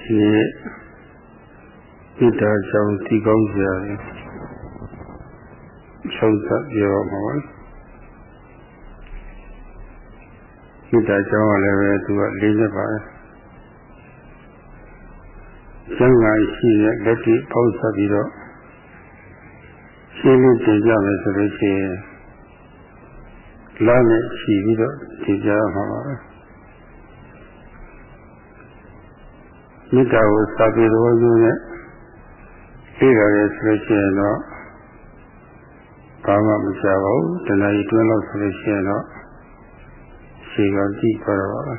ဒီဣဒ္ဓကြောင့်ဒီကောင်းစရာဆုံးသက်ပြောမှာပါဣဒ္ဓကြောင့်လည်းပဲသူကလေးနေပါတယ်ကျမ်းဂန်ရှိတဲ့လက်တိပေါင်းဆက်ပြီးတော့ရှင်းလင်းတင်ကြမယ်ဆိုလို့ရှိရင်လာနဲ့ရှိပြီးတော့တင်ကြမှာပါပဲ မေတ္တာကိုစာပေတော်မျိုးနဲ့သိရတယ်ဆိုလို့ရှိရင်တော့ဘာမှမကြောက်ဘူးတဏှာကြီးတွင်းလို့ဆိုလို့ရှိရင်တော့ရှေကကြည့်ကြတော့ပါပဲ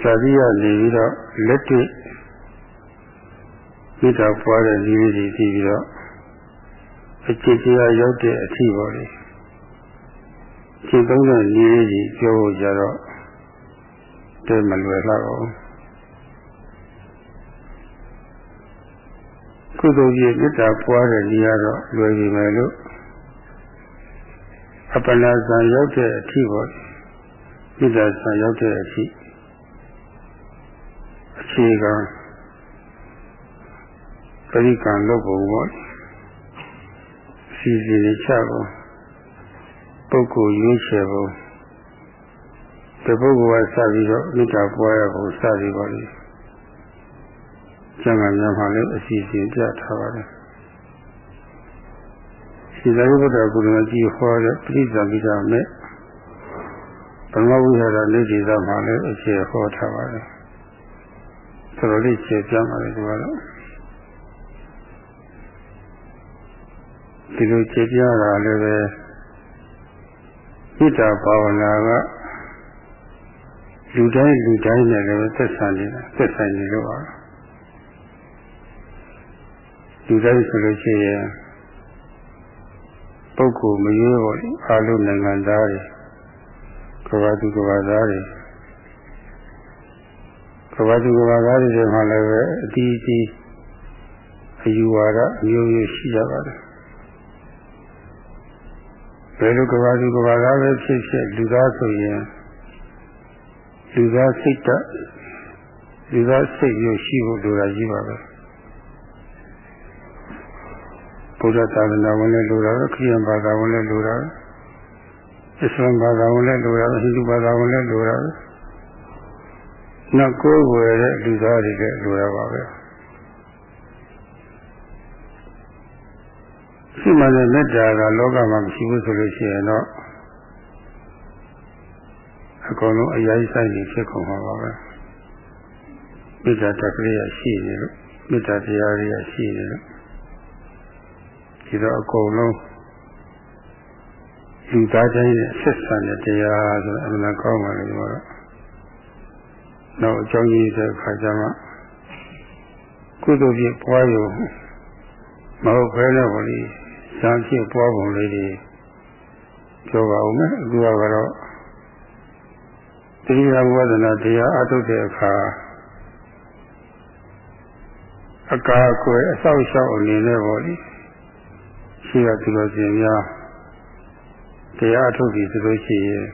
စာတိရနေပြီးတော့လက်တွေ့မေတ္တာပွားတဲ့နည်းတွေပြီးပြီးတော့အကျင့်တရားရောက်တဲ့အထီပေါ်လေရှင်းသုံးတဲ့နည်းကြီးပြောဖို့ကြတော့ တဲမလွယ်တော့ဘူးကုသိုလ်ကြီးမေတ္တာပွားတဲ့နည်းကတော့လွယ်ပြီမယ်လို့အပနာဇံရောက်တဲ့အထီပေါ်မေတ္တာဇံရောက်တဲ့အထီအခြေခံပရိကံလုပ်ပုံပေါ့စီစီလေးချပုံပုဂ္ဂိုလ်ရွေးချယ်ပုံ ဒီပုဂ္ဂိုလ်ကစပြီးတော့မေတ္တာပွားရဖို့စပြီးပါလိမ့်ကျမ်းဂန်များမှာလည်းအစီအစဉ်ပြထားပါတယ်ဒီသာရိပုတ္တရာကုဏကြီးဟောတဲ့ပြိဿမိတာမဲ့ဘမဝိဟာရနေဒီသာမှာလည်းအခြေဟောထားပါတယ်တော်တော်လေးခြေပြပါလေဒီကတော့ဒီလိုခြေပြတာလည်းပဲဣဒ္ဓဘာဝနာက လူတိုင်းလူတိုင်းနဲ့လည်းသက်ဆိုင်နေတာသက်ဆိုင်နေလို့ပါလူတိုင်းဆိုလို့ရှိရင်ပုဂ္ဂိုလ်မရွေးပါဘူးအာလုံးနိုင်ငံသားတွေကဘာသူကဘာသားတွေကဘာသူကဘာသားတွေမှာလည်းပဲအတီးအတီးအယူဝါဒအမျိုးမျိုးရှိကြပါတယ်ဘယ်လိုကဘာသူကဘာသားပဲဖြစ်ဖြစ်လူသားဆိုရင် လူသားစိတ်တလူသားစိတ်မျိုးရှိဖို့လိုတာကြီးပါပဲဘုရားသာသနာဝင်လည်းလိုတာပဲခရစ်ယာန်ဘာသာဝင်လည်းလိုတာပဲအစ္စလာမ်ဘာသာဝင်လည်းလိုတာပဲဟိန္ဒူဘာသာဝင်လည်းလိုတာပဲနောက်ကိုယ်ဝယ်တဲ့လူသားတွေလည်းလိုရပါပဲရှိမှလည်းမေတ္တာကလောကမှာမရှိဘူးဆိုလို့ရှိရင်တော့ အကုန်လုံးအရေးဆိုင်နေဖြစ်ကုန်မှာပါပဲမေတ္တာတက်ကလေးရရှိနေလို့မေတ္တာတရားလေးရရှိနေလို့ဒီတော့အကုန်လုံးလူသားတိုင်းရဲ့ဆက်ဆံတဲ့တရားဆိုအမှန်ကောင်းပါလေဒီတော့နောက်အကြောင်းကြီးတဲ့အခါကျမှကုသိုလ်ဖြစ်ပွားရုံမဟုတ်ဘဲနဲ့ဘောလေဇာဖြစ်ပွားပုံလေးတွေပြောပါဦးမယ်အခုကတော့ တရားဝဒနာတရားအထုတ်တဲ့အခါအကာအကွယ်အဆောက်အအုံအနေနဲ့ပေါ့လေရှိရသူတော်ရှင်များတရားထုတ်ပြီးဆိုလို့ရှိရင်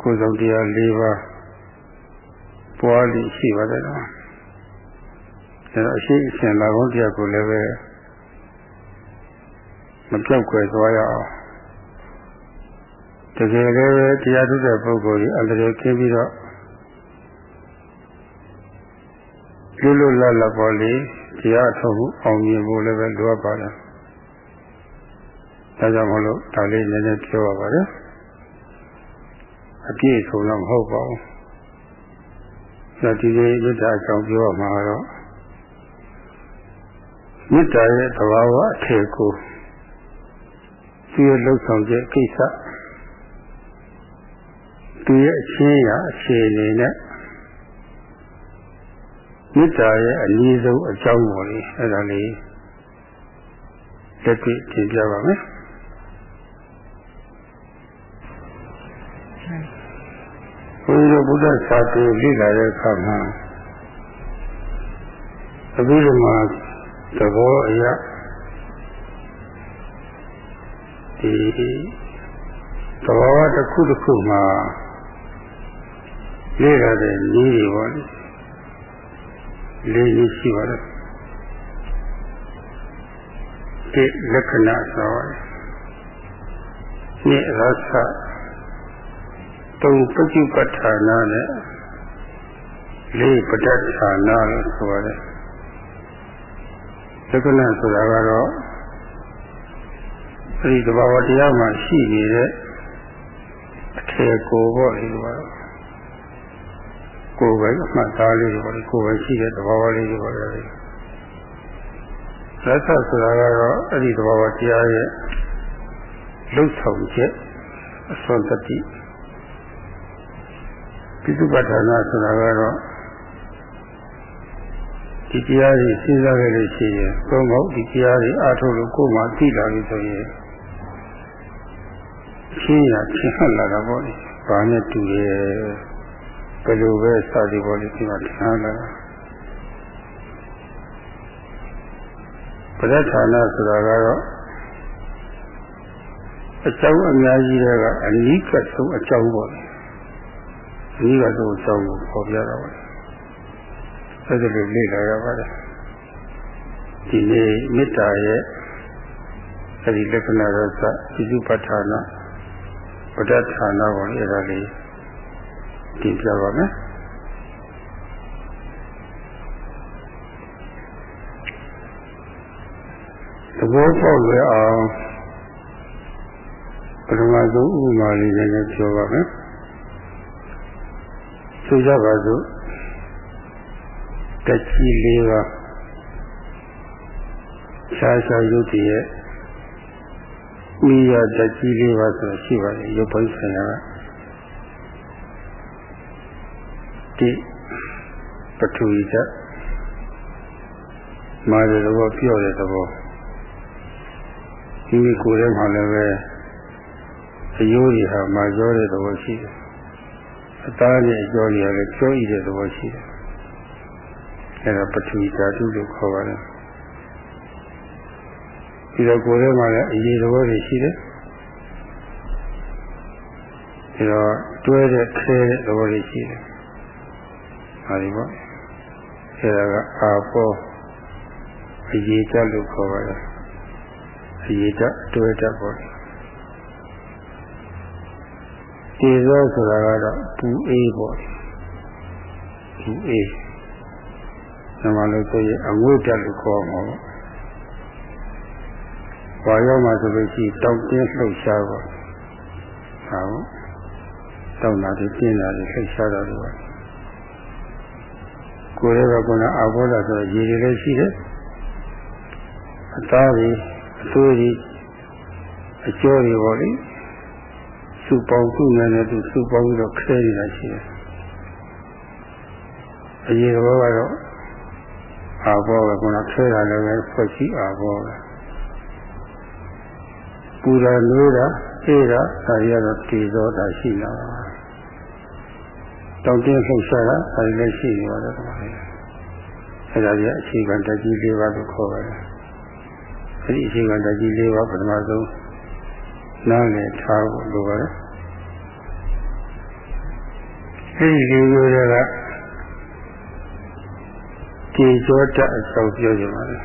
ကိုယ်ဆောင်တရား၄ပါးပွားလိရှိပါတယ်တော့အဲတော့အရှိအရှင်လာဘုန်းတရားကိုလည်းပဲမပြောက်ွယ်သွားရအောင် တကယ်လည်းပဲတရားထုတ်တဲ့ပုဂ္ဂိုလ်ကြီးအန္တရာယ်ကင်းပြီးတော့လွတ်လွတ်လပ်လပ်ပေါ်လေတရားထုတ်ဖို့အောင်မြင်ဖို့လည်းပဲလိုအပ်ပါတယ်ဒါကြောင့်မလို့ဒါလေးနည်းနည်းပြောရပါတယ်အပြည့်ဆုံးတော့မဟုတ်ပါဘူးဒါဒီလေးမေတ္တာအကြောင်းပြောရမှာတော့မေတ္တာရဲ့သဘာဝအထည်ကိုသူရဲ့လှုပ်ဆောင်ချက်ကိစ္စ သူရဲ့အချင်းရာအခြေအနေနဲ့မေတ္တာရဲ့အနည်းဆုံးအကြောင်းပေါ်လေးအဲ့ဒါလေးလက်တွေ့သင်ပြပါမယ်ဘုရားဘုရားစာပေလေ့လာတဲ့အခါမှာအဘိဓမ္မာသဘောအရဒီသဘောတစ်ခုတစ်ခုမှာ လေ့လာတဲ့နည်းတွေပေါ့လေလေးလေးရှိပါတယ်ဒီလက္ခဏာဆိုဒီရသတုံပဋိပဋ္ဌာနာနဲ့လေးပဋ္ဌာနာလို့ဆိုရတယ်လက္ခဏာဆိုတာကတော့အဲဒီတဘာဝတရားမှာရှိနေတဲ့အထေကိုပေါ့လေဒီကတော့ ကိုယ်ပဲအမှတ်သားလေးတွေပေါ့လေကိုယ်ပဲရှိတဲ့သဘာဝလေးတွေပေါ့လေသက်သက်ဆိုတာကတော့အဲ့ဒီသဘာဝတရားရဲ့လှုပ်ဆောင်ချက်အစွမ်းတတိပိစုပဋ္ဌာနာဆိုတာကတော့ဒီတရားကြီးစဉ်းစားခဲ့လို့ရှိရင်သုံးဖို့ဒီတရားကြီးအားထုတ်လို့ကိုယ်မှသိလာပြီဆိုရင်ရှင်းရရှင်းဟလာတာပေါ့လေ။ဘာနဲ့တူရဲ့ ဘယ်လိုပဲစသည်ပေါ်လေးဒီမှာထားလာပဋ္ဌာနာဆိုတာကတော့အကြောင်းအများကြီးတွေကအနိကဆုံးအကြောင်းပေါ့လေအနိကဆုံးအကြောင်းကိုပေါ်ပြတာပါအဲ့ဒါလိုလေ့လာရပါတယ်ဒီနေ့မေတ္တာရဲ့အဲ့ဒီလက္ခဏာရစပိစုပဋ္ဌာနာပဋ္ဌာနာပေါ့လေအဲ့ဒါလေး တင်ပြပါမယ်သဘောပေါက်လွယ်အောင်ပထမဆုံးဥပမာလေးနဲ့ပြောပါမယ်ဆိုကြပါစို့တချီလေးပါရှားရှားရုပ်တည်းရဲ့မိရတချီလေးပါဆိုရှိပါတယ်ရုပ်ပိုင်းဆိုင်ရာက တိပထဝီဓာတ်မာရသဘောပြော့တဲ့သဘောဒီကိုယ်ထဲမှာလည်းပဲအယိုးတွေဟာမာကြောတဲ့သဘောရှိတယ်အသားနဲ့အကျော်တွေကလည်းကျောဤတဲ့သဘောရှိတယ်အဲဒါပထဝီဓာတုလို့ခေါ်ပါတယ်ဒီတော့ကိုယ်ထဲမှာလည်းအရေးသဘောတွေရှိတယ်ဒီတော့တွဲတဲ့ခဲတဲ့သဘောတွေရှိတယ် ဟာဒီပေါ့အဲဒါကအာဘောအရေးကြလို့ခေါ်ပါတယ်အရေးကြတွဲတတ်ပေါ့ဒီသောဆိုတာကတော့ပူအေးပေါ့ပူအေးနမလို့ဆိုရင်အငွေ့တက်လို့ခေါ်မှာပေါ့ဘာရောက်မှဆိုလို့ရှိရင်တောက်တင်းလှုပ်ရှားပေါ့ဟာပေါ့တောက်လာပြီးပြင်းလာပြီးလှုပ်ရှားတာတွေပေါ့ ကိုယ်ရဲ့ကကအာဘောဓဆိုတော့ရေတွေလည်းရှိတယ်အသားတွေအသွေးတွေအကျော်တွေပေါ့လေစုပေါင်းစုနေတယ်သူစုပေါင်းပြီးတော့ခဲနေတာရှိတယ်အရေဘောကတော့အာဘောကကခဲတာလည်းပဲဖွဲ့ရှိအာဘောပဲပူတာနွေးတာအေးတာဒါရီကတော့တည်သောတာရှိလာတာ တောင်းတင်းလှုပ်ရှားတာအဲဒီလည်းရှိနေပါတယ်ကွာအဲဒါကြီးအခြေခံတကြီး၄ပါးလို့ခေါ်ပါတယ်အဲဒီအခြေခံတကြီး၄ပါးပထမဆုံးနားလည်ထားဖို့လိုပါတယ်အဲဒီလေးမျိုးတွေကဒီကြောတအဆောက်ပြောကြပါလေ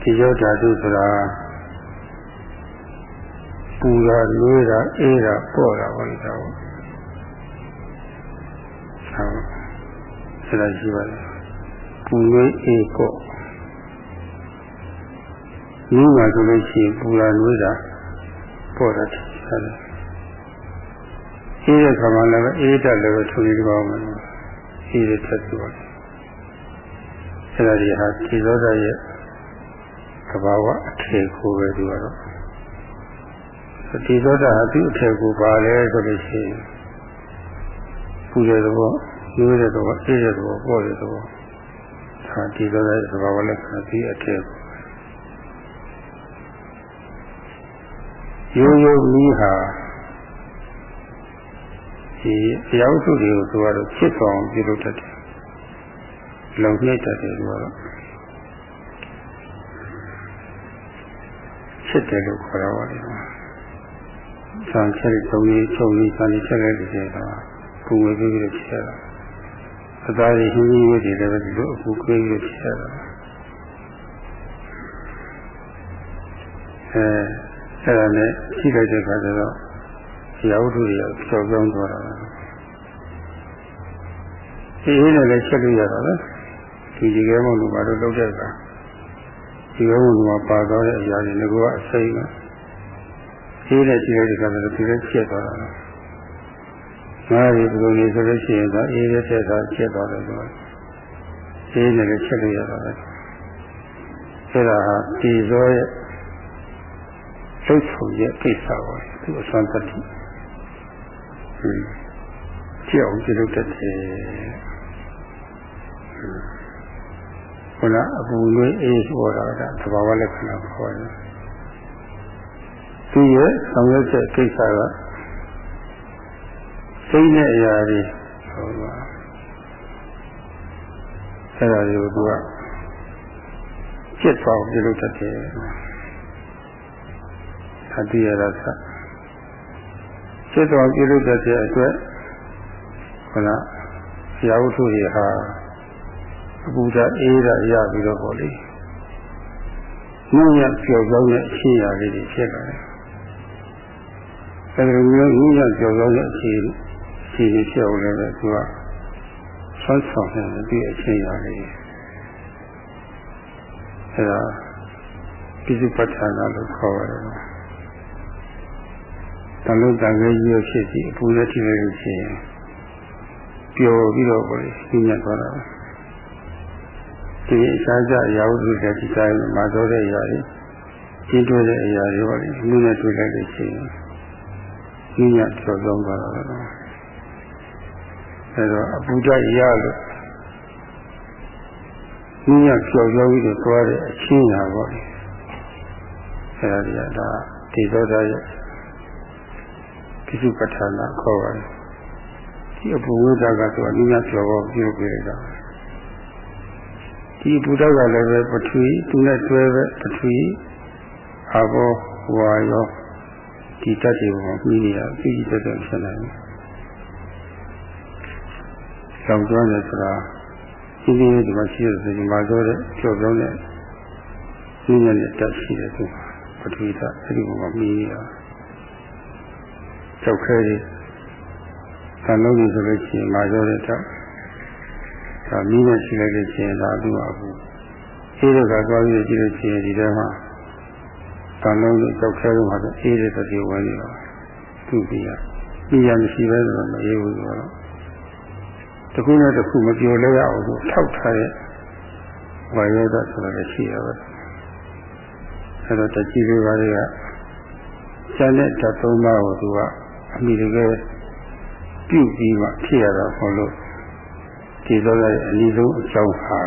ဒီကြောဓာတုဆိုတာပူ တာလွေးတာအေးတာပေါ့တာဘာလို့တော့ဟုတ်ဆက်ရှိပါလေပူလွေးအေးပေါ့ဒီမှာဆိုလို့ရှိရင်ပူတာလွေးတာပေါ့တာဆက်တယ်အေးတဲ့ခါမှလည်းအေးတက်လည်းထုံနေကြပါမယ်အေးတဲ့တက်ဆိုပါအဲ့ဒါဒီဟာဒီသောတာရဲ့သဘာဝအခြေကိုပဲဒီကတော့ ဒီသောတာဟာသူ့အထက်ကိုပါလဲဆိုလို့ရှိရင်ပူတဲ့သဘောရိုးတဲ့သဘောအေးတဲ့သဘောပေါ့တဲ့သဘောဒါဒီသောတာရဲ့သဘာဝလက္ခဏာဒီအထက်ကိုရိုးရိုးမီးဟာဒီအယောက်စုတွေကိုသူကတော့ဖြစ်ဆောင်ပြုလုပ်တတ်တယ်လုံနှိမ့်တတ်တယ်သူကတော့ဖြစ်တယ်လို့ခေါ်တာပါလေ ဆံချက်သုံးလေးချုပ်လေးဆံလေးချက်လိုက်တဲ့အခါပူဝေပြီးပြီးတော့ချက်တာအသားကြီးဟင်းကြီးဝတ်တွေလည်းဒီလိုအပူကွေးပြီးချက်တာအဲအဲ့ဒါနဲ့ရှိလိုက်တဲ့အခါကျတော့ရာဝတ္ထုတွေကျော်ပြောင်းသွားတာဒီရင်းနဲ့လည်းချက်လို့ရတာလေဒီဒီကဲမလို့ဘာလို့လုပ်တဲ့အခါဒီကဲမလို့ပါသွားတဲ့အရာတွေငါကအစိမ့်ပဲ ဒီနဲ့ကြည့်လိုက်တဲ့အခါကျတော့ဒီလည်းချက်သွားတာငါဒီဘုလိုနေဆိုလို့ရှိရင်တော့အေးရတဲ့သာချက်သွားတယ်ဆိုတော့အေးနဲ့လည်းချက်လို့ရတာပဲအဲ့ဒါဟာဒီဇောရဲ့လှုပ်ဆောင်ရဲ့ကိစ္စပါသူအစွမ်းတတိကြောက်ကြည့်လို့တတ်တယ်ခုနအပူလေးအေးဆိုတာကသဘာဝလက္ခဏာခေါ်တယ် သူရဲ့ဆောင်ရွက်ချက်ကိစ္စကစိတ်နဲ့အရာတွေဟောပါအဲ့ဒါတွေကိုသူကဖြစ်သွားပြုလုပ်တတ်တယ်အတိရသဖြစ်သွားပြုလုပ်တတ်တဲ့အတွက်ခဏဆရာဝတ္ထုတွေဟာအပူဓာအေးဓာရပြီးတော့ဟောလေနှုတ်ရပြောင်းတဲ့အခြေအရာလေးတွေဖြစ်လာတယ် အဲဒီလိုမျိုးငုံရကြော်ကြောင်းတဲ့အရှင်းရှင်းလေးဖြစ်အောင်လည်းသူကဆွမ်းဆောင်နေပြီးအရှင်းရာလေးအဲဒါပြစ္ဆုပဋ္ဌာန်လို့ခေါ်ရတယ်တလုံးတန်ကြီးရဖြစ်စီအပူရထိလို့ရှိရင်ပျော်ပြီးတော့ပေါ့လေညညသွားတာဒီအစားကြရာဟုတွေဒီတိုင်းမှာတော့တဲ့အရာတွေကျင်းတွဲတဲ့အရာတွေပေါ့လေလူနဲ့တွေ့လိုက်လို့ရှိရ င်ညညကျော်ဆုံးသွားတာပဲအဲတော့အပူဓာတ်ရလို့ညညကျော်ဆုံးပြီးတော့သွားတဲ့အချင်းညာပေါ့လေအဲဒါကြီးကဒါဒီသောတာရဲ့ကိစုပဋ္ဌာနာခေါ်ပါတယ်ဒီအပူဝိဒကဆိုအနည်းငယ်ကျော်ပေါ်ပြုတ်ပြလိုက်တာဒီဘုဒ္ဓကလည်းပဲပထဝီသူနဲ့တွဲပဲပထဝီအဘောဝါယော ဒီတတ်တွေပေါ်ပြီးနေရပြီးပြီးတက်တက်ဖြစ်နေတယ်။ကြောင်ကျွမ်းတယ်ဆိုတာဒီဒီဒီမှာရှိတဲ့ဒီမှာဆိုတဲ့ကျော်ပြောင်းတဲ့ဒီညနဲ့တက်ရှိတယ်သူပထဝီကအဲ့ဒီပေါ်မှာပြီးနေတာကြောက်ခဲတယ်ဆံလုံးကြီးဆိုလို့ရှိရင်မာကျော်တဲ့တော့ဒါမိနဲ့ရှိလိုက်လို့ရှိရင်ဒါသူ့အကူအေးတဲ့ကသွားပြီးကြည့်လို့ရှိရင်ဒီထဲမှာ ဆံလုံးကြီးကြောက်ခဲလို့မှာဆိုအေးတဲ့တတိဝင်နေတော့သူ့ပြီးရပြီးရမရှိပဲဆိုတော့မအေးဘူးဆိုတော့တခုနဲ့တခုမပြောလဲရအောင်ဆိုထောက်ထားတဲ့ဝါယောဒဆိုတာလည်းရှိရပါအဲ့တော့တကြည်လေးပါးတွေကကျန်တဲ့ဓာတ်သုံးပါးကိုသူကအမိတကယ်ပြုပြီးမှဖြစ်ရတာမဟုတ်လို့ဒီလိုလည်းအနည်းဆုံးအကြောင်းဟာ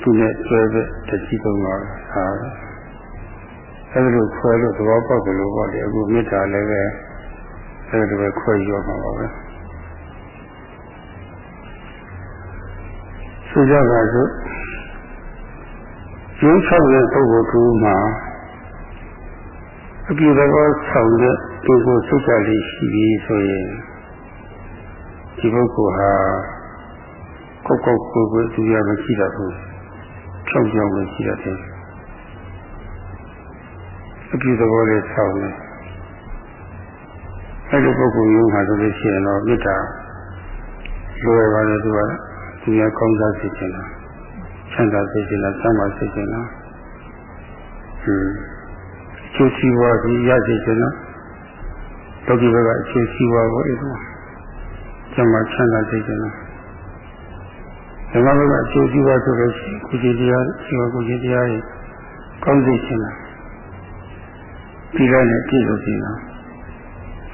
သူနဲ့ဆွဲတဲ့တတိသုံးပါဟာ အဲဒီလိုခွဲလို့သဘောပေါက်တယ်လို့ပေါ့လေအခုမေတ္တာလည်းပဲအဲဒီလိုပဲခွဲရောမှာပါပဲဆိုကြပါစို့ကျင်းဆောက်တဲ့ပုဂ္ဂိုလ်သူမှာအပြည့်တော်ဆောင်တဲ့ဒီကိုစိတ်ကြလေးရှိပြီးဆိုရင်ဒီပုဂ္ဂိုလ်ဟာကောက်ကောက်ကိုယ်ကိုသူရမရှိတတ်ဘူးဖြောင်းပြောင်းမရှိတတ်တယ် အပြည့်သဘောလေးဆောင်းတယ်အဲ့ဒီပုဂ္ဂိုလ်မျိုးဟာဆိုလို့ရှိရင်တော့မေတ္တာလွယ်ပါလေသူကသူရကောင်းစားစေချင်တာချမ်းသာစေချင်တာစမ်းပါစေချင်တာဟွန်းကျိုးစီးပွားကြီးရစေချင်တာလောကီဘက်ကအကျိုးစီးပွားကိုအဲ့ဒါကျမ်းမှာချမ်းသာစေချင်တာဓမ္မဘက်ကအကျိုးစီးပွားဆိုလို့ရှိရင်ကုသိုလ်တရားစီဝါကုသိုလ်တရားကြီးကောင်းစေချင်တာ ဒီလိုနဲ့ပြည့်စုံစေတာ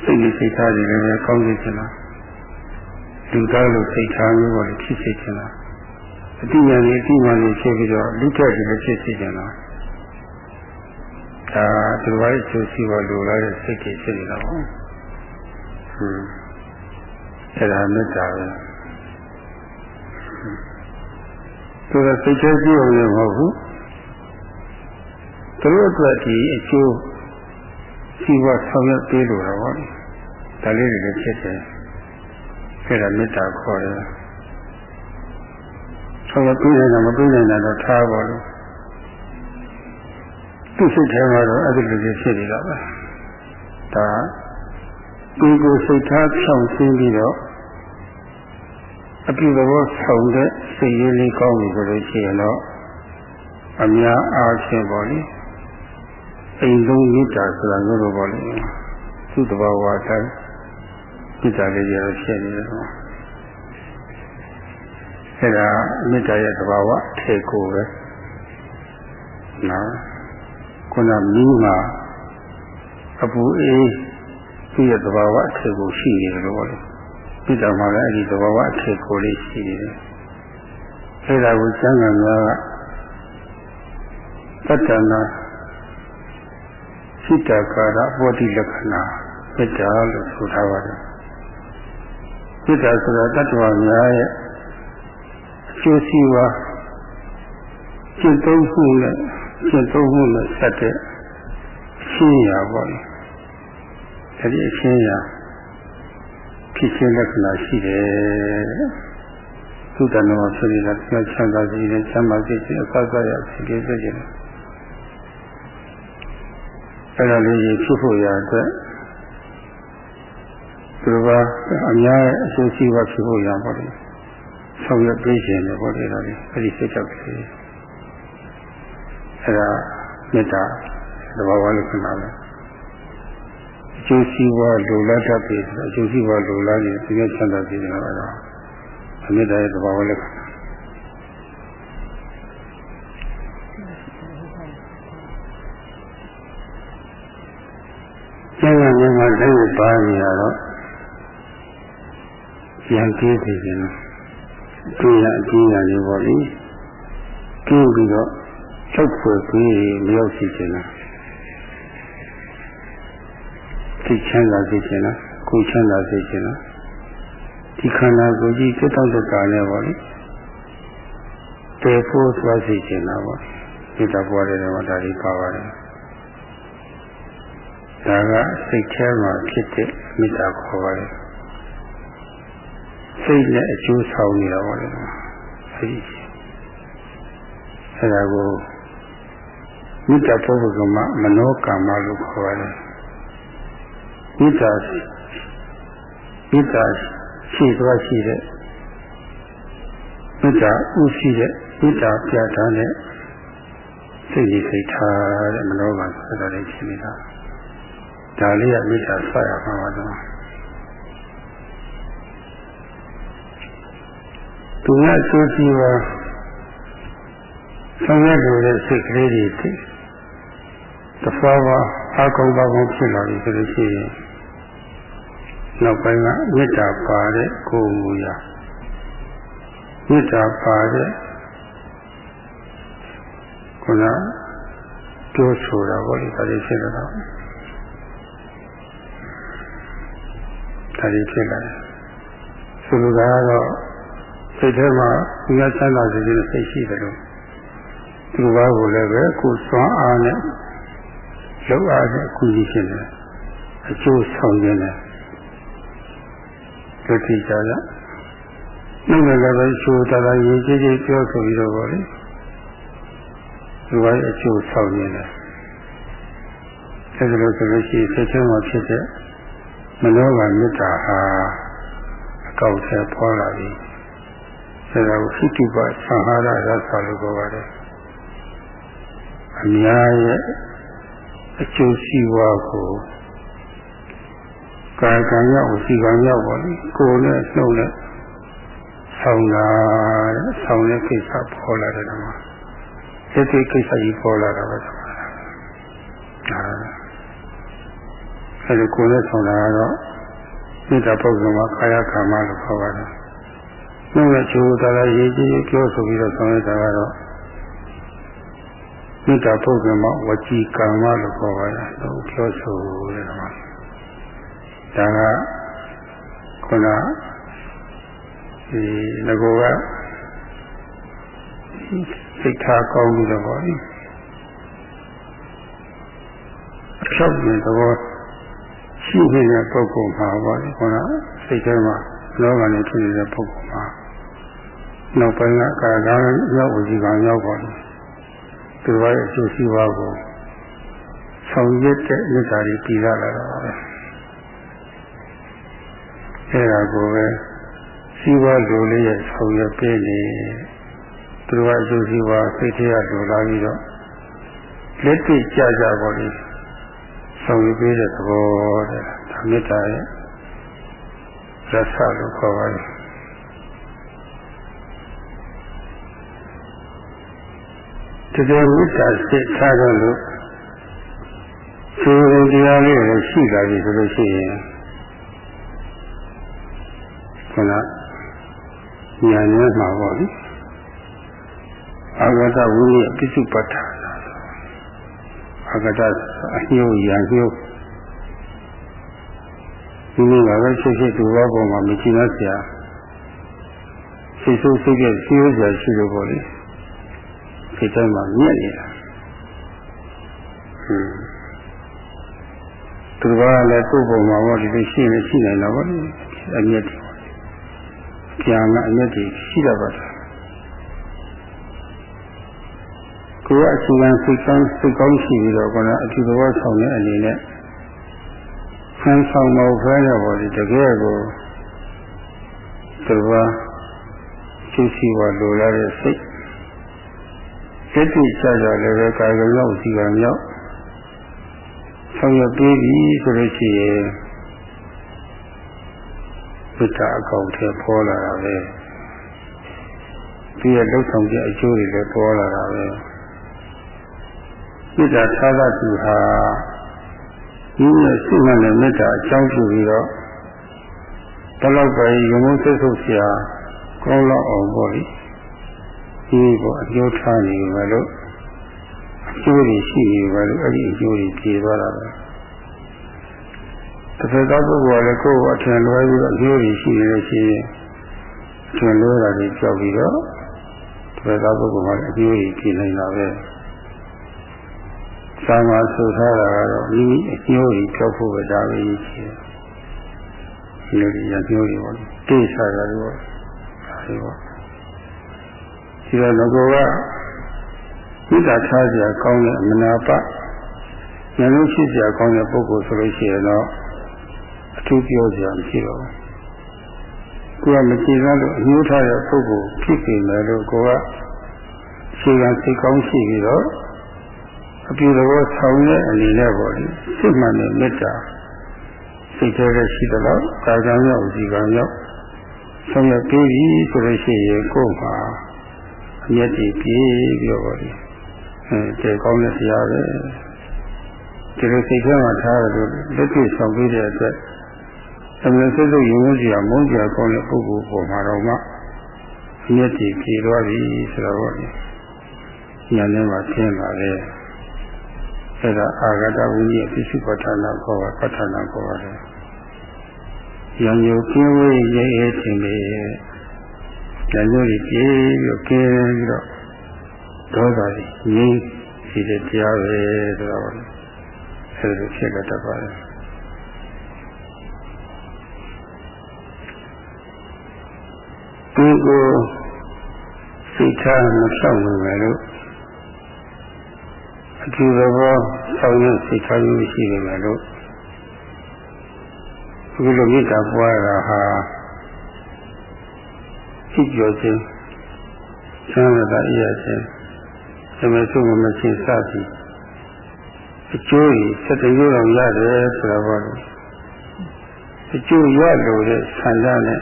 စိတ်နဲ့စိတ်ထားတွေလည်းကောင်းစေချင်တာလူသားလိုစိတ်ထားမျိုးပေါ်ဖြစ်စေချင်တာအတိညာနဲ့အတိညာနဲ့ဖြစ်ပြီးတော့လူထက်တွေလည်းဖြစ်စေချင်တာဒါသူတော်ရဲ့ကျိုးစီးပွားလိုလားတဲ့စိတ်ကြီးဖြစ်နေတာပေါ့ဟွန်းအဲ့ဒါမေတ္တာပဲသူကစိတ်ချကြည့်အောင်လည်းမဟုတ်ဘူးသူတို့အတွက်ဒီအကျိုး စီဝဆောင်ရွက်ပေးလို့တော့ဗောလေဒါလေးတွေလည်းဖြစ်တယ်အဲ့ဒါမေတ္တာခေါ်တယ်ဆောင်ရွက်ပေးနေတာမပေးနေတာတော့ထားပါလို့သူ့စိတ်ထဲမှာတော့အဲ့ဒီလိုကြီးဖြစ်နေတာပဲဒါဒီကိုစိတ်ထားဖြောင့်ဆင်းပြီးတော့အပြုသဘောဆောင်တဲ့စိတ်ရင်းလေးကောင်းပြီဆိုလို့ရှိရင်တော့အများအားဖြင့်ပေါ့လေ အိမ်လုံးမေတ္တာဆိုတာမျိုးလိုပေါ့လေသူ့တဘာဝတိုင်းမေတ္တာလေးရဖြစ်နေတယ်ပေါ့အဲဒါမေတ္တာရဲ့တဘာဝထေကိုပဲနော်ခုနမီးမှာအပူအေးသူ့ရဲ့တဘာဝထေကိုရှိနေတယ်လို့ပေါ့လေမေတ္တာမှာလည်းအဲ့ဒီတဘာဝထေကိုလေးရှိနေတယ်အဲဒါကိုကျမ်းဂန်များကတတနာ စိတ္တကာရဘောဓိလက္ခဏာမေတ္တာလို့ဆိုထားပါတယ်မေတ္တာဆိုတာတတ္တဝါများရဲ့အကျိုးစီးပွားကျင့်သုံးမှုနဲ့ကျင့်သုံးမှုနဲ့ဆက်တဲ့အချင်းရာပေါ့လေအဲဒီအချင်းရာဖြစ်ခြင်းလက္ခဏာရှိတယ်သုတ္တနောဖြစ်နေတာတရားချမ်းသာစေတယ်ချမ်းသာစေခြင်းအစစရဖြစ်ခဲ့စေခြင်း အဲ့ဒါလေးကြီးဖြစ်ဖို့ရအတွက်သူတို့ကအများအကျိုးရှိပါဖြစ်ဖို့ရပါလိမ့်ဆောင်ရွက်ပေးခြင်းနဲ့ပေါ့လေဒါလေးအဲ့ဒီစိတ်ချက်ကလေးအဲ့ဒါမေတ္တာသဘာဝလက္ခဏာပဲအကျိုးရှိပါလိုလားတတ်ပြီအကျိုးရှိပါလိုလားရင်ဒီကချမ်းသာစေတယ်တော့အမေတ္တာရဲ့သဘာဝလက္ခဏာကျန်တဲ့မြန်မာတိုင်းပါနေရတော့ ရံကြီးနေတယ်သူရအကြီးရလေးပေါ့လေကျင်းပြီးတော့ချုပ်ဖွယ်ပြီးမရောက်စီချင်တာသိချမ်းသာစေချင်တာကိုချမ်းသာစေချင်တာဒီခန္ဓာကိုယ်ကြီးတက်တော့တက်တာနဲ့ပေါ့လေတေဖို့သွားစေချင်တာပေါ့ဒီတော့ပေါ်တယ်တော့ဒါလေးပါပါတယ်ဒါကစိတ်ထဲမှာဖြစ်တဲ့မေတ္တာခေါ်ပါတယ် စိတ်နဲ့အကျိုးဆောင်နေတာပေါ့လေအဲဒီအဲဒါကိုမေတ္တာပုဂ္ဂိုလ်ကမနောကမ္မလို့ခေါ်ပါတယ်မေတ္တာမေတ္တာရှိသွားရှိတဲ့မေတ္တာဥရှိတဲ့မေတ္တာပြဋ္ဌာန်းတဲ့စိတ်ကြီးစိတ်ထားတဲ့မနောကဆိုတာလေးရှိနေတာဒါလေးကမေတ္တာဆက်ရမှာပါတော့ သူကအကျိုးစီးပါဆောင်ရွက်လို့တဲ့စိတ်ကလေးတွေတဖွာပါအကုံပါကုန်ဖြစ်လာပြီဆိုလို့ရှိရင်နောက်ပိုင်းကမေတ္တာပါတဲ့ကိုယ်မူရာမေတ္တာပါတဲ့ခုနပြောဆိုတာပေါ့လေဒါလေးဖြစ်လာတော့ဒါလေးဖြစ်လာတယ်ဆိုလိုတာကတော့ စိတ်ထဲမှာဒီကချမ်းသာစေခြင်းစိတ်ရှိတယ်လို့ဒီဘာကိုလည်းပဲကိုစွမ်းအားနဲ့လောက်အားနဲ့အခုကြီးဖြစ်တယ်အကျိုးဆောင်ခြင်းနဲ့ဒုတိယကြရနောက်လည်းပဲရှိုးတလာရေးကြည့်ကြည့်ပြောဆိုပြီးတော့ဗောလေဒီဘာအကျိုးဆောင်ခြင်းနဲ့အဲဒီလိုဆိုလို့ရှိရင်စိတ်ထဲမှာဖြစ်တဲ့မနောကမေတ္တာဟာအကောက်ထဲပေါ်လာပြီ အဲဒါကိုစိတ္တိပသံဃာရရသလို့ပြောပါတယ်အများရဲ့အကျိုးစီးပွားကိုကာကံရောက်စီကံရောက်ပါလိကိုယ်နဲ့နှုတ်နဲ့ဆောင်းလာဆောင်းတဲ့ကိစ္စပေါ်လာတယ်တော့စိတ်တိကိစ္စကြီးပေါ်လာတာပဲဒါအဲဒီကိုယ်နဲ့ဆောင်းလာတော့မိတ္တပုဂ္ဂိုလ်မှာကာယကံမလို့ခေါ်ပါတယ် နှုတ်နဲ့ချိုးတာရေးကြည့်ပြောဆိုပြီးတော့ဆောင်းရတာကတော့မေတ္တာပုဂ္ဂိုလ်မှာဝจีကံမလို့ခေါ်ပါတယ်။သူပြောဆိုတယ်ကွာ။ဒါကခုနဒီငကိုကစိတ်ထားကောင်းပြီးတော့ပေါ့လေ။အဖြောက်ရင်သဘောရှိနေတဲ့ပုဂ္ဂိုလ်မှာပေါ့လေခေါင်းစိတ်ထဲမှာလောကနဲ့ဖြစ်နေတဲ့ပုဂ္ဂိုလ်မှာ နောက်ပိုင်းကကာကာရောက်ဝစီကံရောက်ပါလေသူရဲ့အကျိုးစီးပွားကိုဆောင်ရွက်တဲ့မြတ်တာတွေပြီးလာတာပါပဲအဲဒါကိုပဲစီးပွားလိုလေးရဲ့ဆောင်ရွက်ပေးနေသူတို့ကအကျိုးစီးပွားစိတ်ထဲကလိုလာပြီးတော့လက်တွေ့ကြကြပါလေဆောင်ရွက်ပေးတဲ့သဘောတဲ့ဒါမေတ္တာရဲ့ရသလို့ခေါ်ပါတယ် တကယ်မေတ္တာစိတ်ထားကြလို့ရှင်ရင်တရားလေးလည်းရှိလာပြီဆိုလို့ရှိရင်ခဏညာနေမှာပေါ့လေအာဂတဝိနည်းပိစုပဋ္ဌာန်အာဂတအညို့ရံညို့ဒီနေ့ကပဲဖြစ်ဖြစ်သူဘောပေါ်မှာမကြည့်ရစရာစိတ်ဆိုးစိတ်ကစီးရစရာရှိလို့ပေါ့လေ စိတ်တိုင်းမှာမြက်နေတာဟွန်းသူကလည်းကိုယ်ပုံမှာပေါ့ဒီလိုရှိနေရှိနေတော့ပေါ့အမျက်တွေပြန်လာအမျက်တွေရှိတော့ပါတော့ကိုယ်အစီကံစိတ်ကောင်းစိတ်ကောင်းရှိပြီးတော့ကတော့အထူးသဘောဆောင်တဲ့အနေနဲ့ဆန်းဆောင်မဟုတ်ဘဲနဲ့ပေါ့ဒီတကယ်ကိုသူကကျူးစီဝါလိုလာတဲ့စိတ် စိတ်တိကြကြလည်းပဲကာယကံရောက်စီကံရောက်ဆောင်ရပေးပြီဆိုလို့ရှိရင်ဝိတာအကောင်ထဲပေါ်လာတာပဲဒီရဲ့လှုပ်ဆောင်ချက်အကျိုးတွေလည်းပေါ်လာတာပဲဝိတာသာသသူဟာဒီရဲ့စိတ်မှန်တဲ့မေတ္တာအကြောင်းပြုပြီးတော့ဘလောက်ပဲရုံုံဆက်ဆုပ်စရာကောင်းလောက်အောင်ပေါ့လေ ဒီကိုအကျိုးထားနေမှာလို့အကျိုးတွေရှိနေပါလို့အဲ့ဒီအကျိုးတွေပြေသွားတာပဲတစ်ဖက်သောပုဂ္ဂိုလ်ကလည်းကိုယ်အထင်လွဲပြီးတော့အကျိုးတွေရှိနေလို့ရှိရင်အထင်လွဲတာတွေကြောက်ပြီးတော့တစ်ဖက်သောပုဂ္ဂိုလ်ကလည်းအကျိုးတွေပြေနိုင်တာပဲသာမဆိုထားတာကတော့မိမိအကျိုးတွေကြောက်ဖို့ပဲဒါပဲရှိတယ်ဒီလိုရကျိုးတွေပေါ့တိစ္ဆာတာတွေပေါ့ဒါတွေပေါ့ ဒီတော့ငကောကမေတ္တာထားစရာကောင်းတဲ့အမနာပဉာဏ်လုံးရှိစရာကောင်းတဲ့ပုဂ္ဂိုလ်ဆိုလို့ရှိရင်တော့အထူးပြောစရာမရှိတော့ဘူး။ကိုယ်ကမကြည်သားလို့အညှိုးထားတဲ့ပုဂ္ဂိုလ်ဖြစ်နေတယ်လို့ကိုယ်ကခြေကစိတ်ကောင်းရှိပြီးတော့အပြည့်တော်ဆောင်တဲ့အနေနဲ့ပေါ့လေစိတ်မှန်တဲ့မေတ္တာစိတ်ထဲကရှိတယ်လို့ကာကံရောက်ဒီကံရောက်ဆောင်ရပြီးပြီဆိုလို့ရှိရင်ကိုယ်မှာ အမျက်တွေပြေးပြီးတော့ပေါ့လေအဲတဲကောင်းတဲ့တရားပဲဒီလိုစိတ်ထဲမှာထားရလို့လက်တွေ့ဆောင်ပြီးတဲ့အတွက်အမှန်စိတ်စိတ်ယုံကြည်ရမုန်းကြကောင်းတဲ့ပုဂ္ဂိုလ်ပေါ်မှာတော့မှမျက်တည်ပြေသွားပြီဆိုတော့ပေါ့လေညာထဲမှာသင်လာတယ်အဲဒါအာဂတဝိနည်းပိစုပဋ္ဌာနာခေါ်ပါပဋ္ဌာနာခေါ်ပါတယ်ယံယုကင်းဝေးရဲရဲထင် လေဉာဏ်မျိုးကြီးပြေးပြီးတော့ကင်းပြီးတော့ဒေါသကြီးငြိမ်းစီတဲ့တရားပဲဆိုတော့အဲလိုဖြစ်တတ်ပါတယ်ဒီကိုစိတ်ထားမဖြောင့်နိုင်မယ်လို့အကျိုးသောဆောင်းရစိတ်ထားရရှိနေမယ်လို့ဒီလိုမေတ္တာပွားတာဟာဖြ စ်ကြောခြင်းသံဃာအရာခြင်းသမဆုမမချင်းစသည်အကျိုးကြီးစတဲ့ရုံအောင်ရတယ်ဆိုတော့ဘာလို့အကျိုးရလို့တဲ့ဆန္ဒနဲ့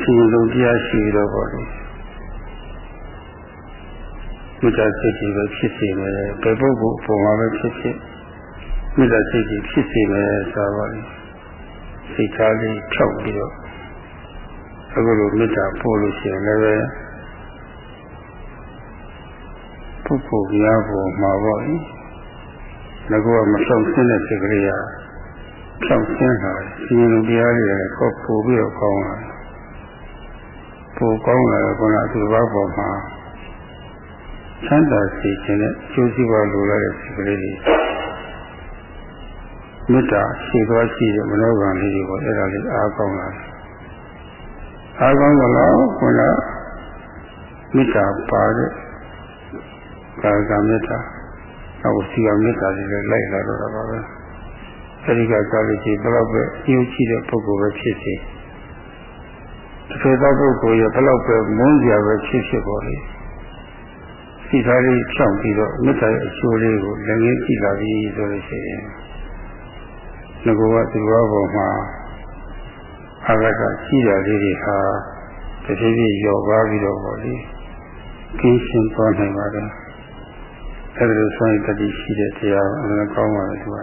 စီလုံးတရားရှိတော့ပေါ့လေမေတ္တာစိတ်ကြီးပဲဖြစ်စေမယ်ဘယ်ပုဂ္ဂိုလ်ပုံမှာပဲဖြစ်ဖြစ်မေတ္တာစိတ်ကြီးဖြစ်စေမယ်ဆိုတော့လေစိတ်ထားလေးဖြောက်ပြီးတော့ အခုလိုမေတ္တာပို့လို့ရှိရင်လည်းပုဂ္ဂိုလ်များပေါ်မှာပေါ့လေငါကမဆောင်ဆင်းတဲ့စိတ်ကလေးဟာဖြောက်ဆင်းလာစီရင်လိုတရားတွေလည်းကောပို့ပြီးတော့ကောင်းလာပိုကောင်းလာတော့ခုနအတူဘာပေါ်မှာချမ်းသာစေခြင်းနဲ့ကျိုးစီးပွားလိုလာတဲ့စိတ်ကလေးတွေမေတ္တာရှိသွားရှိတဲ့မနောကံလေးတွေပေါ့အဲ့ဒါလေးအားကောင်းလာတယ် အားကောင်းတော့ခုနမေတ္တာပါတဲ့ကာကမေတ္တာနောက်စီကမေတ္တာတွေလည်းလိုက်လာတော့တာပါပဲအဲဒီကကာလို့ရှိဘယ်တော့ပဲအယုံကြည့်တဲ့ပုဂ္ဂိုလ်ပဲဖြစ်စေတစ်ခေတ်သောပုဂ္ဂိုလ်ရဲ့ဘယ်တော့ပဲမုန်းကြပဲဖြစ်ဖြစ်ပေါ်လေစိတ်ထားလေးဖြောင့်ပြီးတော့မေတ္တာရဲ့အကျိုးလေးကိုလည်းငင်းကြည့်လာပြီဆိုလို့ရှိရင်ငကောကသူတော်ဘောမှာ အာဂတရှိတာလေးတွေဟာတဖြည်းဖြည်းယောပါပြီးတော့ပေါ့လေကင်းရှင်းသွားနိုင်ပါတယ်အဲဒီလိုဆိုရင်တတိရှိတဲ့တရားအမှန်ကောင်းပါလေသူက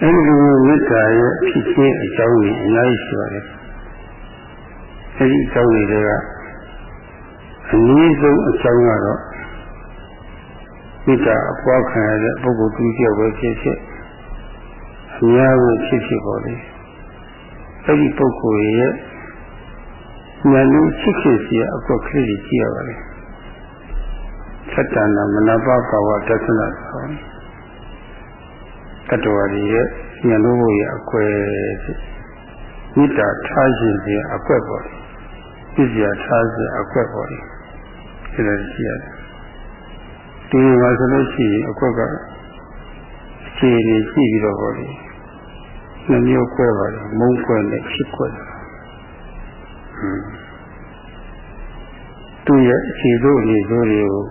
အဲဒီလိုမေတ္တာရဲ့ဖြစ်ခြင်းအကြောင်းကြီးအများကြီးရှိပါတယ်အဲဒီအကြောင်းတွေက အနည်းဆုံးအကြောင်းကတော့ မေတ္တာအပွားခံရတဲ့ပုဂ္ဂိုလ်သူကြောက်ပဲဖြစ်ဖြစ်အများကြီးဖြစ်ဖြစ်ပေါ်လေအဲဒီပုဂ္ဂိုလ်ရဲ့ဉာဏ်လို့ချစ်ခင်စီအကွက်ကလေးကြီးကြည့်ရပါလေသတ္တနာမနပဘာဝတသနာဆိုတတ္တဝါတွေရဲ့ဉာဏ်လို့ရဲ့အကွယ်မေတ္တာထားခြင်းစီအကွက်ပေါ်လေပြည့်စရာထားခြင်းအကွက်ပေါ်လေဒီလိုကြည့်ရတယ် ဒီမှာဆိုလို့ရှိရင်အကွက်ကအခြေအနေကြည့်ပြီးတော့ဟောလေနှမျိုးကွဲပါတယ်မုန်းကွဲနဲ့ချစ်ကွဲတယ်သူ့ရဲ့အခြေတို့အနေဆိုတွေကို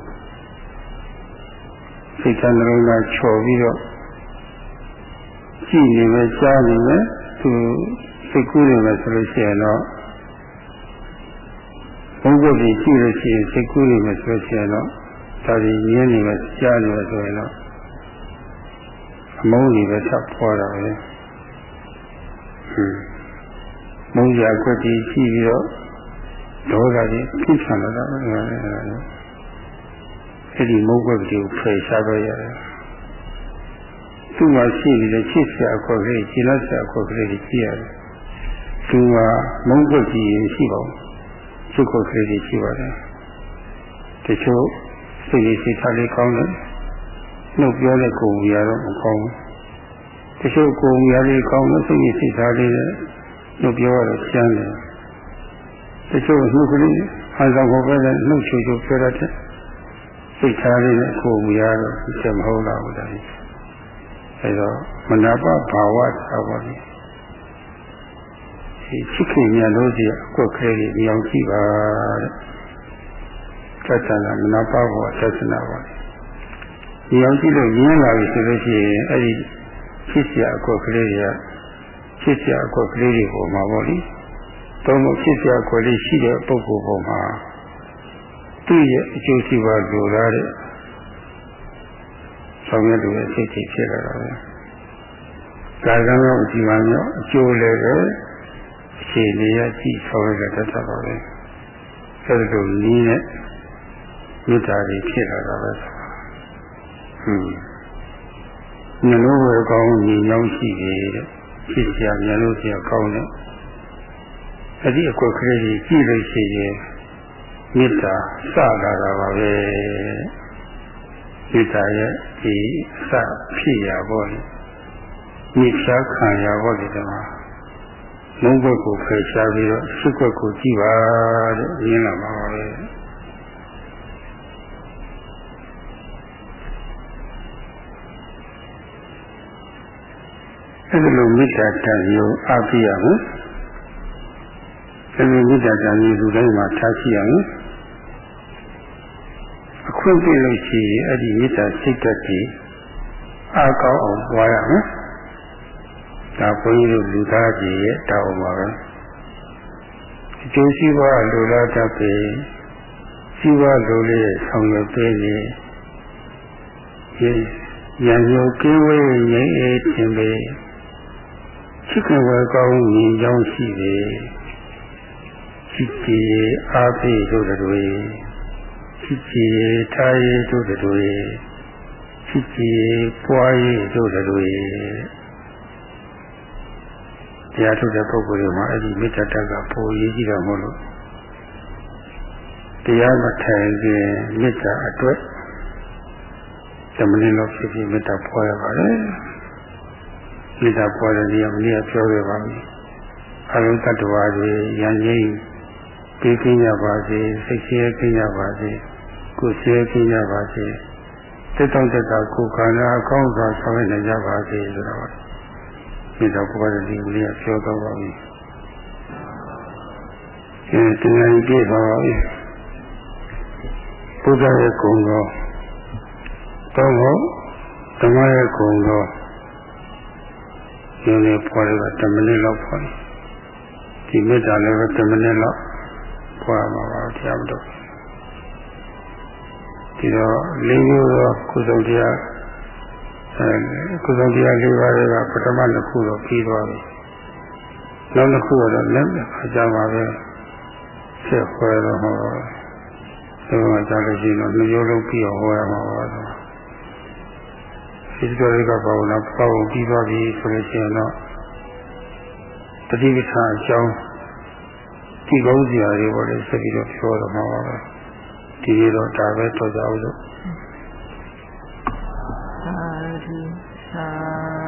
စိတ်ကနှလုံးသားချော်ပြီးတော့ကြည့်နေမယ်ကြားနေမယ်သူစိတ်ကူးနေမယ်ဆိုလို့ရှိရင်တော့ဘုံဘုတ်ကြီးကြည့်လို့ရှိရင်စိတ်ကူးနေမယ်ဆိုလို့ရှိရင်တော့ ဒါကြီးရင်းနေမယ်ကြားနေမယ်ဆိုရင်တော့အမုန်းကြီးပဲဆက်ဖွာတာပဲဟွန်းမုန်းကြကွက်ကြီးကြည့်ပြီးတော့ဒေါသကြီးဖြစ်ချင်လာတာပဲအဲ့ဒီမုန်းကွက်ကြီးကိုဖယ်ရှားတော့ရတယ်သူ့မှာရှိနေတဲ့ချစ်စရာအခွက်ကလေးခြေလက်စရာအခွက်ကလေးကြီးကြည့်ရတယ်သူကမုန်းကွက်ကြီးရှိပါဘူးချစ်ခွက်ကလေးကြီးရှိပါတယ်တချို့ စိတ်ကြီးစိတ်ထားလေးကောင်းတယ်နှုတ်ပြောတဲ့ကိုယ်ကြီးကတော့မကောင်းဘူးတချို့ကိုယ်ကြီးလေးကောင်းလို့စိတ်ကြီးစိတ်ထားလေးနဲ့နှုတ်ပြောရတော့ကျမ်းတယ်တချို့နှုတ်ကလေးဟန်ဆောင်ကိုပဲနှုတ်ချူချူပြောတတ်တယ်စိတ်ထားလေးနဲ့ကိုယ်ကြီးကတော့စိတ်မဟုတ်လားဘူးဒါကြီးအဲတော့မနာပဘာဝသာပါလိဒီချစ်ခင်များလို့စီအကွက်ကလေးကြီးမြောင်ကြည့်ပါတဲ့ သတ္တနာမနာပဘောသစ္စနာပါဒီအောင်ကြည့်လို့ရင်းလာပြီဆိုလို့ရှိရင်အဲ့ဒီဖြစ်เสียအကွက်ကလေးတွေကဖြစ်เสียအကွက်ကလေးတွေပေါ်မှာပေါ့လေသုံးလို့ဖြစ်เสียအကွက်လေးရှိတဲ့ပုဂ္ဂိုလ်ပေါ်မှာသူ့ရဲ့အကျိုးစီးပွားလိုလားတဲ့ဆောင်ရွက်သူရဲ့စိတ်ကြီးဖြစ်လာတာပဲကာကံရောအကြည့်ပါမျိုးအကျိုးလည်းပဲအခြေအနေရကြည့်ဆောင်ရွက်တတ်တာပါပဲအဲဒီလိုနည်းနဲ့ မေတ္တာတွေဖြစ်လာတာပဲဟွန်းနှလုံးဝယ်ကောင်းညီညောင်းရှိတယ်တဲ့ဖြစ်စရာမျက်လုံးစရာကောင်းတယ်အဲ့ဒီအကွက်ကလေးကြီးကြည့်လို့ရှိရင်မေတ္တာစလာတာပါပဲမေတ္တာရဲ့ဒီစဖြစ်ရပေါ့လေမိချာခံရပေါ့လေဒီမှာမုန်းဘက်ကိုဖယ်ရှားပြီးတော့စုခွက်ကိုကြည့်ပါတဲ့ရင်းလာပါပါ အဲဒီလိုမေတ္တာတန်ရုံအားပြရမယ်အဲဒီမေတ္တာတန်ရုံလူတိုင်းမှာထားရှိရမယ်အခွင့်ပြလို့ရှိရင်အဲ့ဒီမေတ္တာစိတ်ဓာတ်ကြီးအားကောင်းအောင်ပွားရမယ်ဒါဘုန်းကြီးတို့လူသားကြီးရဲ့တောင်းပါပဲအကျိုးရှိပါလူလားတတ်ပြီရှိပါလူလေးဆောင်ရွက်ပေးနေရန်ရုပ်ကင်းဝေးငြိမ်းအေးခြင်းပဲ ချစ်ခင်ဝယ်ကောင်းညီကြောင်းရှိတယ်ချစ်ကြည်အားဖြည့်တို့တွေချစ်ကြည်ထားရတို့တွေချစ်ကြည်ပွားရတို့တွေတရားထုတ်တဲ့ပုဂ္ဂိုလ်တွေမှာအဲ့ဒီမေတ္တာတက်ကပိုရေးကြည့်တာမဟုတ်လို့တတရားမထိုင်ခင်မေတ္တာအတွက်ဓမ္မနည်းလို့ဖြစ်ပြီးမေတ္တာပွားရပါတယ် မေတ္တာပွားတဲ့နေရာမနည်းပြောခဲ့ပါပြီအလုံးတ attva တွေရန်ကြီးပြီးကင်းကြပါစေစိတ်ရှိကင်းကြပါစေကိုယ်ရှိကင်းကြပါစေတက်တောင့်တက်တာကိုယ်ခန္ဓာအကောင်းစွာဆောင်ရွက်နိုင်ကြပါစေဆိုတော့မေတ္တာပွားတဲ့ဒီလေးပြောတော့ပါပြီအဲတရားကြီးပြပါပါပြီဘုရားရဲ့ဂုဏ်တော်တော့ဟုတ်ဓမ္မရဲ့ဂုဏ်တော် ဒီနေ့ပွားရတာ10မိနစ်လောက်ပွားတယ်ဒီမေတ္တာလည်းပဲ10မိနစ်လောက်ပွားမှာပါတရားမတော်ဒီတော့လေးမျိုးသောကုသိုလ်တရားအဲကုသိုလ်တရားလေးပါးတွေကပထမတစ်ခုတော့ပြီးသွားပြီနောက်တစ်ခုတော့လည်းအကြပါပဲဆက်ခွဲတော့ဟောဒီမှာကြားလို့ရှိရင်တော့မျိုးလုံးပြီးအောင်ဟောရမှာပါ တော့ဒီကြောလေးကဘာဝနာပေါ့ပြီးသွားပြီဆိုလို့ရှိရင်တော့တတိပ္ပာအကြောင်းဒီကောင်းစရာတွေပေါ့လေဆက်ပြီးတော့ပြောတော့မှာပါပဲဒီလိုတော့ဒါပဲတော်ကြအောင်လို့သာဓုသာဓုသာဓု